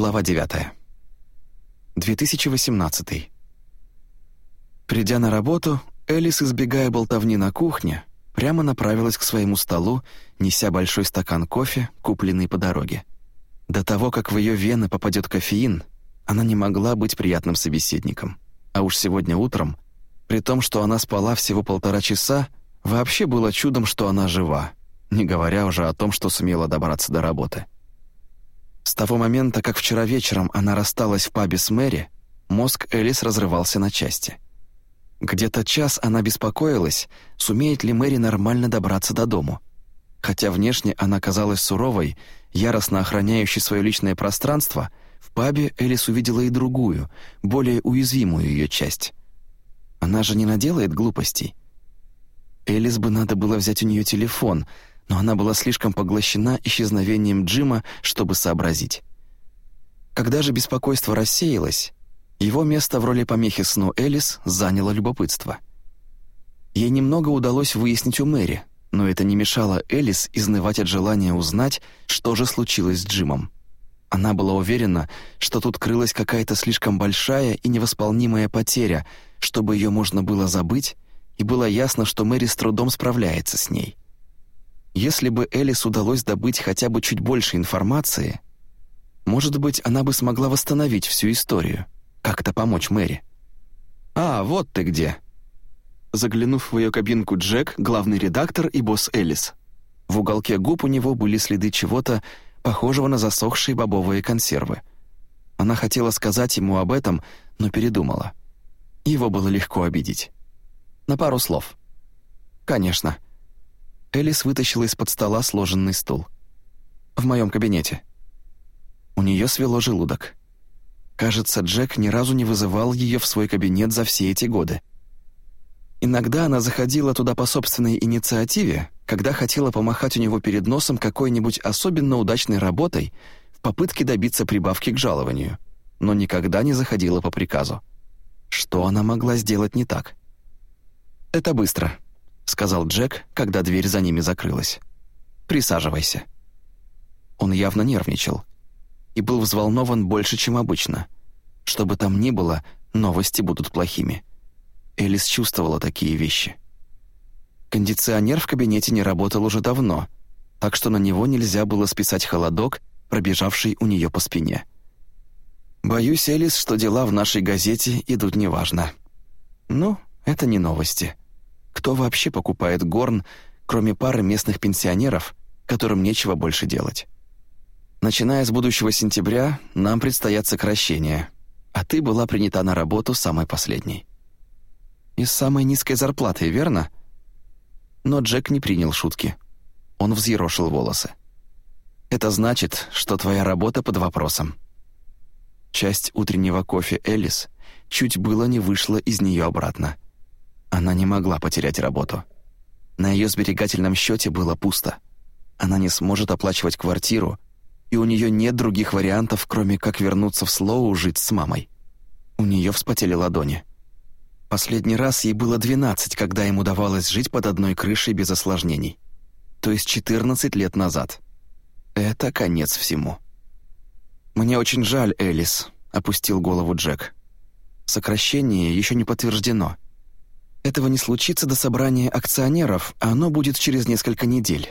Глава 9. 2018. Придя на работу, Элис, избегая болтовни на кухне, прямо направилась к своему столу, неся большой стакан кофе, купленный по дороге. До того, как в ее вены попадет кофеин, она не могла быть приятным собеседником. А уж сегодня утром, при том, что она спала всего полтора часа, вообще было чудом, что она жива, не говоря уже о том, что сумела добраться до работы. С того момента, как вчера вечером она рассталась в пабе с Мэри, мозг Элис разрывался на части. Где-то час она беспокоилась, сумеет ли Мэри нормально добраться до дому. Хотя внешне она казалась суровой, яростно охраняющей свое личное пространство, в пабе Элис увидела и другую, более уязвимую ее часть. Она же не наделает глупостей. Элис бы надо было взять у нее телефон — но она была слишком поглощена исчезновением Джима, чтобы сообразить. Когда же беспокойство рассеялось, его место в роли помехи сну Элис заняло любопытство. Ей немного удалось выяснить у Мэри, но это не мешало Элис изнывать от желания узнать, что же случилось с Джимом. Она была уверена, что тут крылась какая-то слишком большая и невосполнимая потеря, чтобы ее можно было забыть, и было ясно, что Мэри с трудом справляется с ней. Если бы Элис удалось добыть хотя бы чуть больше информации, может быть, она бы смогла восстановить всю историю, как-то помочь Мэри. «А, вот ты где!» Заглянув в ее кабинку Джек, главный редактор и босс Элис. В уголке губ у него были следы чего-то, похожего на засохшие бобовые консервы. Она хотела сказать ему об этом, но передумала. Его было легко обидеть. На пару слов. «Конечно», Элис вытащила из-под стола сложенный стул. «В моем кабинете». У нее свело желудок. Кажется, Джек ни разу не вызывал ее в свой кабинет за все эти годы. Иногда она заходила туда по собственной инициативе, когда хотела помахать у него перед носом какой-нибудь особенно удачной работой в попытке добиться прибавки к жалованию, но никогда не заходила по приказу. Что она могла сделать не так? «Это быстро», сказал Джек, когда дверь за ними закрылась. «Присаживайся». Он явно нервничал и был взволнован больше, чем обычно. Что бы там ни было, новости будут плохими. Элис чувствовала такие вещи. Кондиционер в кабинете не работал уже давно, так что на него нельзя было списать холодок, пробежавший у нее по спине. «Боюсь, Элис, что дела в нашей газете идут неважно». «Ну, это не новости», кто вообще покупает горн, кроме пары местных пенсионеров, которым нечего больше делать? Начиная с будущего сентября, нам предстоят сокращения, а ты была принята на работу самой последней. И с самой низкой зарплатой, верно? Но Джек не принял шутки. Он взъерошил волосы. Это значит, что твоя работа под вопросом. Часть утреннего кофе Элис чуть было не вышла из нее обратно. Она не могла потерять работу. На ее сберегательном счете было пусто. Она не сможет оплачивать квартиру, и у нее нет других вариантов, кроме как вернуться в Слоу жить с мамой. У нее вспотели ладони. Последний раз ей было 12, когда им удавалось жить под одной крышей без осложнений. То есть 14 лет назад. Это конец всему. «Мне очень жаль, Элис», — опустил голову Джек. «Сокращение еще не подтверждено. Этого не случится до собрания акционеров, а оно будет через несколько недель.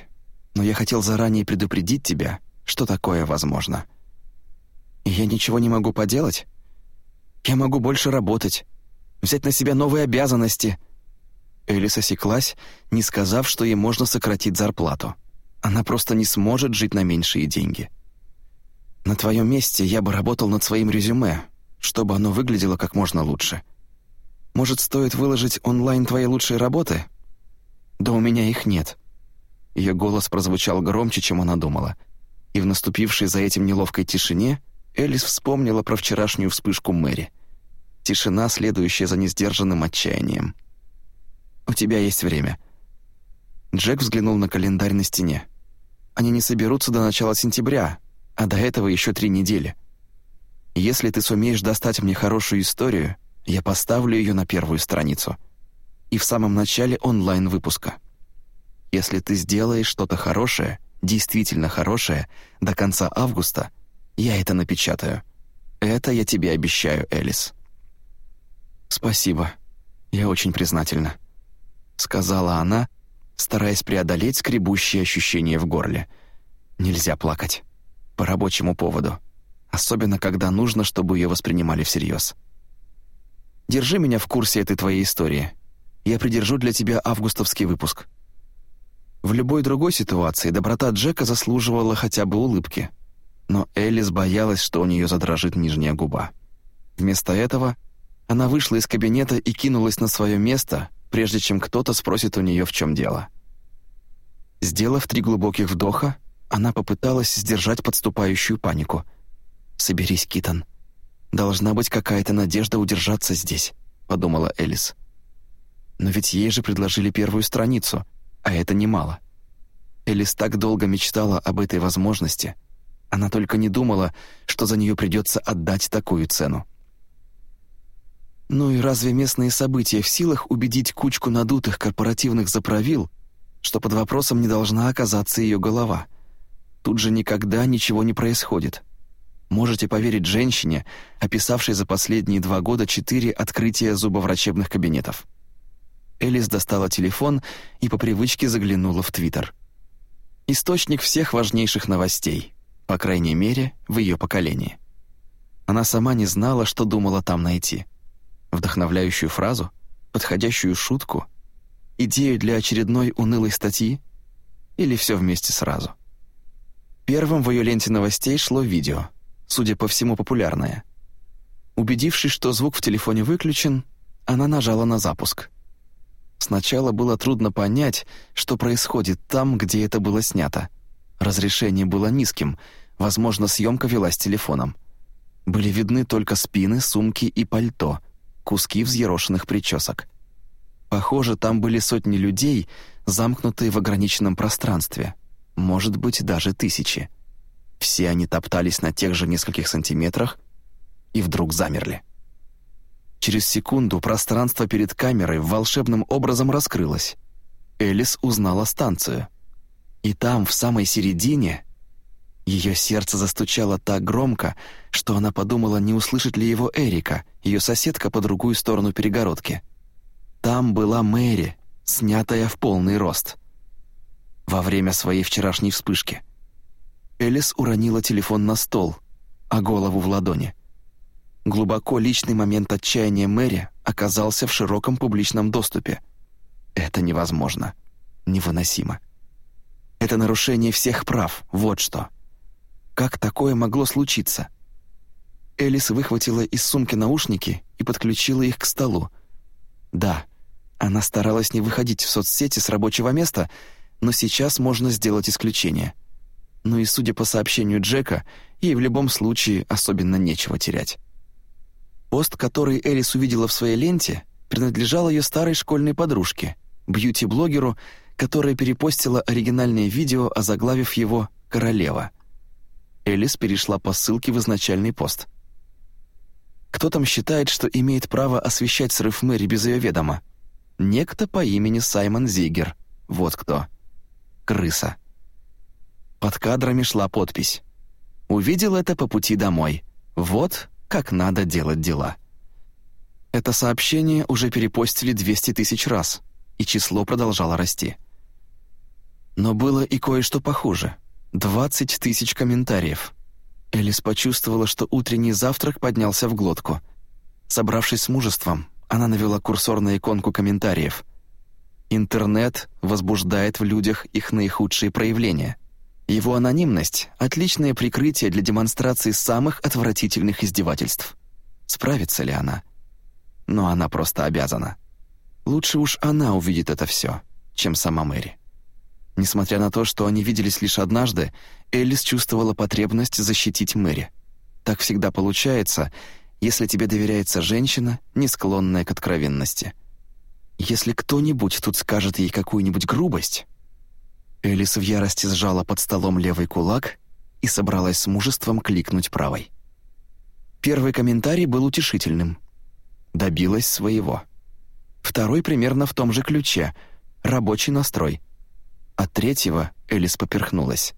Но я хотел заранее предупредить тебя, что такое возможно. И я ничего не могу поделать. Я могу больше работать, взять на себя новые обязанности». Элис осеклась, не сказав, что ей можно сократить зарплату. Она просто не сможет жить на меньшие деньги. «На твоем месте я бы работал над своим резюме, чтобы оно выглядело как можно лучше». Может, стоит выложить онлайн твои лучшие работы? Да у меня их нет». Ее голос прозвучал громче, чем она думала. И в наступившей за этим неловкой тишине Элис вспомнила про вчерашнюю вспышку Мэри. Тишина, следующая за несдержанным отчаянием. «У тебя есть время». Джек взглянул на календарь на стене. «Они не соберутся до начала сентября, а до этого еще три недели. Если ты сумеешь достать мне хорошую историю, я поставлю ее на первую страницу. И в самом начале онлайн-выпуска. Если ты сделаешь что-то хорошее, действительно хорошее, до конца августа, Я это напечатаю. Это я тебе обещаю, Элис». «Спасибо. Я очень признательна», — сказала она, стараясь преодолеть скребущие ощущения в горле. «Нельзя плакать. По рабочему поводу. Особенно, когда нужно, чтобы ее воспринимали всерьез. Держи меня в курсе этой твоей истории. Я придержу для тебя августовский выпуск». В любой другой ситуации доброта Джека заслуживала хотя бы улыбки. Но Элис боялась, что у нее задрожит нижняя губа. Вместо этого она вышла из кабинета и кинулась на свое место, прежде чем кто-то спросит у нее, в чем дело. Сделав три глубоких вдоха, она попыталась сдержать подступающую панику. «Соберись, Китон. Должна быть какая-то надежда удержаться здесь», — подумала Элис. Но ведь ей же предложили первую страницу, а это немало. Элис так долго мечтала об этой возможности. Она только не думала, что за нее придется отдать такую цену. Ну и разве местные события в силах убедить кучку надутых корпоративных заправил, что под вопросом не должна оказаться ее голова? Тут же никогда ничего не происходит. Можете поверить женщине, описавшей за последние два года четыре открытия зубоврачебных кабинетов. Элис достала телефон и по привычке заглянула в Твиттер. Источник всех важнейших новостей, по крайней мере, в ее поколении. Она сама не знала, что думала там найти — Вдохновляющую фразу? Подходящую шутку? Идею для очередной унылой статьи? Или все вместе сразу? Первым в ее ленте новостей шло видео, судя по всему популярное. Убедившись, что звук в телефоне выключен, она нажала на запуск. Сначала было трудно понять, что происходит там, где это было снято. Разрешение было низким, возможно, съемка велась телефоном. Были видны только спины, сумки и пальто — куски взъерошенных причесок. Похоже, там были сотни людей, замкнутые в ограниченном пространстве, может быть, даже тысячи. Все они топтались на тех же нескольких сантиметрах и вдруг замерли. Через секунду пространство перед камерой волшебным образом раскрылось. Элис узнала станцию. И там, в самой середине, ее сердце застучало так громко, что она подумала, не услышит ли его Эрика, ее соседка по другую сторону перегородки. Там была Мэри, снятая в полный рост. Во время своей вчерашней вспышки. Элис уронила телефон на стол, а голову в ладони. Глубоко личный момент отчаяния Мэри оказался в широком публичном доступе. Это невозможно. Невыносимо. Это нарушение всех прав, вот что. Как такое могло случиться? Элис выхватила из сумки наушники и подключила их к столу. Да, она старалась не выходить в соцсети с рабочего места, но сейчас можно сделать исключение. Ну и судя по сообщению Джека, ей в любом случае особенно нечего терять. Пост, который Элис увидела в своей ленте, принадлежал ее старой школьной подружке, бьюти-блогеру, которая перепостила оригинальное видео, озаглавив его «Королева». Элис перешла по ссылке в изначальный пост. Кто там считает, что имеет право освещать срыв Мэри без ее ведома? Некто по имени Саймон Зигер. Вот кто. Крыса. Под кадрами шла подпись. Увидел это по пути домой. Вот как надо делать дела. Это сообщение уже перепостили 200 тысяч раз, и число продолжало расти. Но было и кое-что похуже — Двадцать тысяч комментариев. Элис почувствовала, что утренний завтрак поднялся в глотку. Собравшись с мужеством, она навела курсор на иконку комментариев. Интернет возбуждает в людях их наихудшие проявления. Его анонимность — отличное прикрытие для демонстрации самых отвратительных издевательств. Справится ли она? Но она просто обязана. Лучше уж она увидит это все, чем сама Мэри. Несмотря на то, что они виделись лишь однажды, Элис чувствовала потребность защитить Мэри. Так всегда получается, если тебе доверяется женщина, не склонная к откровенности. Если кто-нибудь тут скажет ей какую-нибудь грубость... Элис в ярости сжала под столом левый кулак и собралась с мужеством кликнуть правой. Первый комментарий был утешительным. Добилась своего. Второй примерно в том же ключе. Рабочий настрой — от третьего Элис поперхнулась.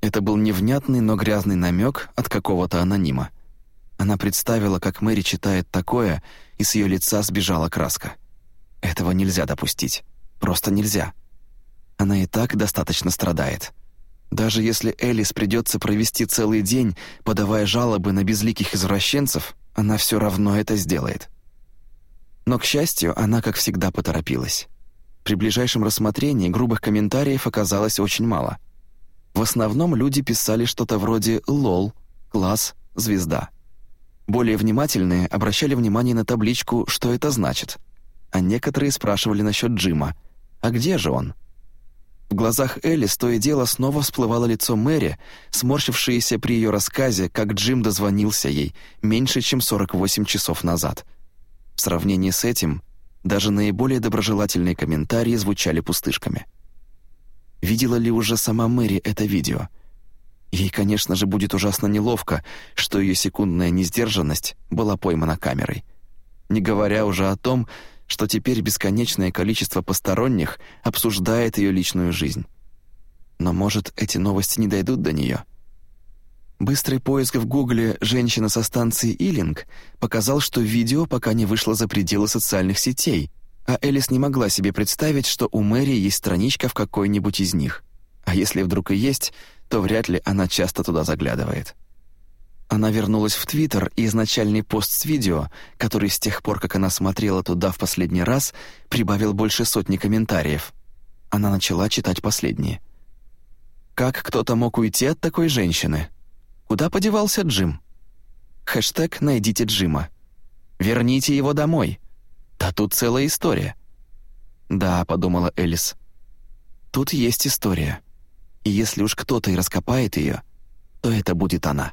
Это был невнятный, но грязный намек от какого-то анонима. Она представила, как Мэри читает такое, и с ее лица сбежала краска. Этого нельзя допустить. Просто нельзя. Она и так достаточно страдает. Даже если Элис придется провести целый день, подавая жалобы на безликих извращенцев, она все равно это сделает. Но, к счастью, она, как всегда, поторопилась. При ближайшем рассмотрении грубых комментариев оказалось очень мало. В основном люди писали что-то вроде «лол», «класс», «звезда». Более внимательные обращали внимание на табличку «что это значит», а некоторые спрашивали насчет Джима «а где же он?». В глазах Элли то и дело снова всплывало лицо Мэри, сморщившееся при ее рассказе, как Джим дозвонился ей меньше, чем 48 часов назад. В сравнении с этим, даже наиболее доброжелательные комментарии звучали пустышками. Видела ли уже сама Мэри это видео? Ей, конечно же, будет ужасно неловко, что ее секундная несдержанность была поймана камерой. Не говоря уже о том, что теперь бесконечное количество посторонних обсуждает ее личную жизнь. Но, может, эти новости не дойдут до нее? Быстрый поиск в Гугле «Женщина со станции Илинг» показал, что видео пока не вышло за пределы социальных сетей, а Элис не могла себе представить, что у Мэри есть страничка в какой-нибудь из них. А если вдруг и есть, то вряд ли она часто туда заглядывает. Она вернулась в Твиттер, и изначальный пост с видео, который с тех пор, как она смотрела туда в последний раз, прибавил больше сотни комментариев. Она начала читать последние. «Как кто-то мог уйти от такой женщины? Куда подевался Джим?» Хэштег «Найдите Джима». «Верните его домой». Да тут целая история. «Да», — подумала Элис. «Тут есть история. И если уж кто-то и раскопает ее, то это будет она».